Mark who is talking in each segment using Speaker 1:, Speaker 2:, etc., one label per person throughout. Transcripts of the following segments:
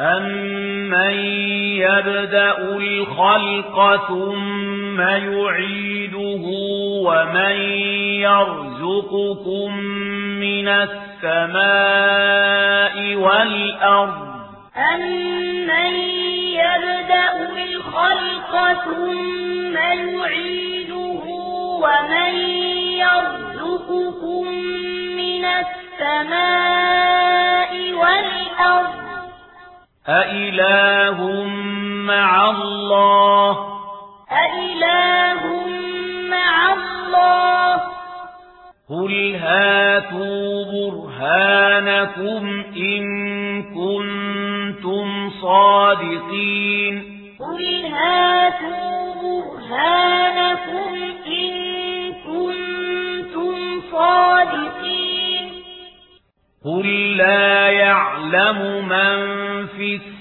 Speaker 1: أَمَّن يَبْدَأُ الْخَلْقَ ثُمَّ يُعِيدُهُ وَمَن يَرْزُقُكُم مِّنَ السَّمَاءِ وَالْأَرْضِ
Speaker 2: أَمَّن يَبْدَأُ الْخَلْقَ ثُمَّ يُعِيدُهُ وَمَن يَرْزُقُكُم مِّنَ السَّمَاءِ وَالْأَرْضِ
Speaker 1: أإله مع الله
Speaker 2: أإله مع الله
Speaker 1: قل هاتوا برهانكم إن كنتم صادقين
Speaker 2: قل هاتوا برهانكم إن كنتم صادقين
Speaker 1: قل لا يعلم من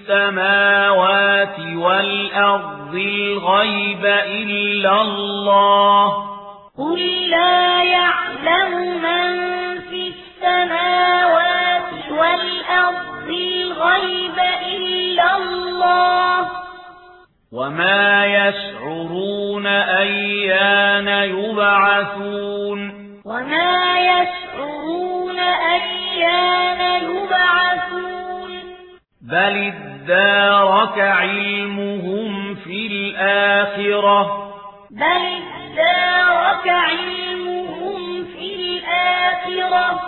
Speaker 1: السماوات والأرض الغيب إلا الله
Speaker 2: قل لا يعلم من في السماوات والأرض الغيب إلا الله
Speaker 1: وما يشعرون أيان يبعثون
Speaker 2: وما يشعرون أيان
Speaker 1: بل ادارك علمهم في الآخرة
Speaker 2: بل ادارك علمهم في الآخرة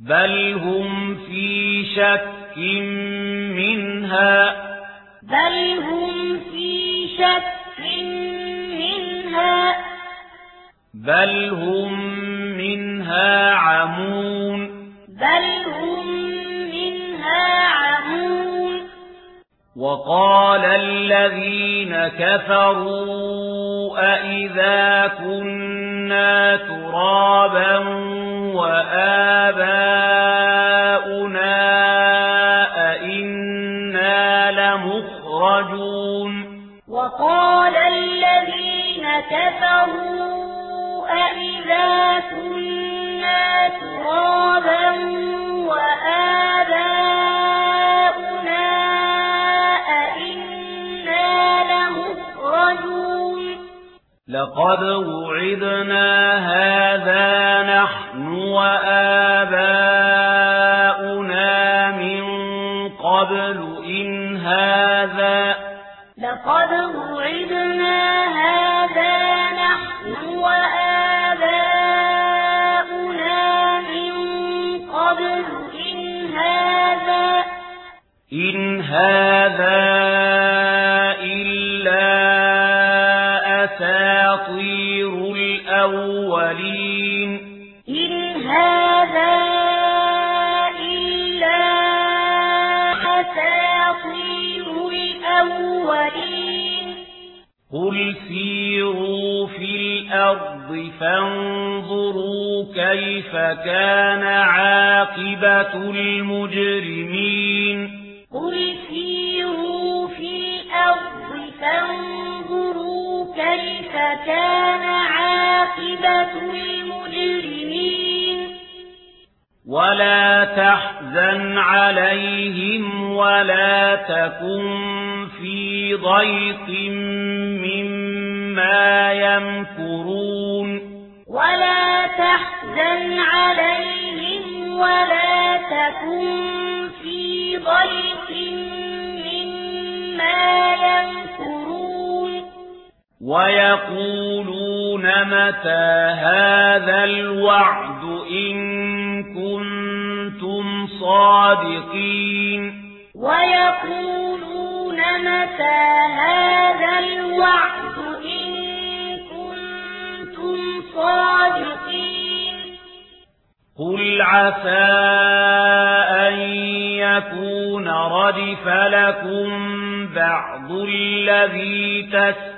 Speaker 1: بل هم في شك منها
Speaker 2: بل هم في شك منها
Speaker 1: بل هم منها عمون
Speaker 2: بل هم منها
Speaker 1: وقال الذين كفروا أئذا كنا ترابا وآباؤنا أئنا لمخرجون
Speaker 2: وقال الذين كفروا أئذا كنا ترابا وآباؤنا
Speaker 1: لقد وعدنا هذا نحن وآباؤنا من قبل إن هذا
Speaker 2: لقد وعدنا هذا نحن وآباؤنا من قبل إن هذا
Speaker 1: إن هذا الأولين.
Speaker 2: إن هذا إلا أساطير الأولين.
Speaker 1: قل سيروا في الأرض فانظروا كيف كان عاقبة المجرمين.
Speaker 2: قل سيروا في الأرض فانظروا كيف كان عاقبة عاقبة المجرمين.
Speaker 1: ولا تحزن عليهم ولا تكن في ضيق مما يمكرون.
Speaker 2: ولا تحزن عليهم ولا تكن في ضيق مما يمكرون.
Speaker 1: وَيَقُولُونَ مَتَى هَذَا الْوَعْدُ إِن كُنتُمْ صَادِقِينَ
Speaker 2: وَيَقُولُونَ مَتَى هَذَا الْوَعْدُ إِن كُنتُمْ صَادِقِينَ
Speaker 1: قُلْ عَسَى أَن يَكُونَ رَدِفَ لَكُمْ بَعْضُ الَّذِي تَسْتَنبِطُونَ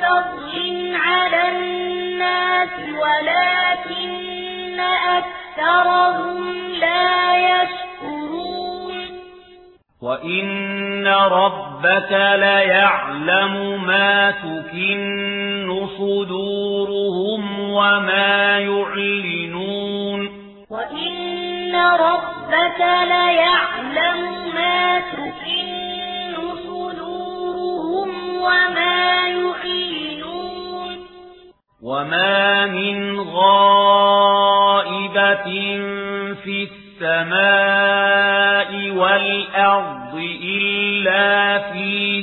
Speaker 2: فضل على الناس ولكن أكثرهم لا يشكرون.
Speaker 1: وإن ربك ليعلم ما تكن صدورهم وما يعلنون.
Speaker 2: وإن ربك ليعلم ما تكن وما
Speaker 1: من غائبة في السماء والأرض إلا في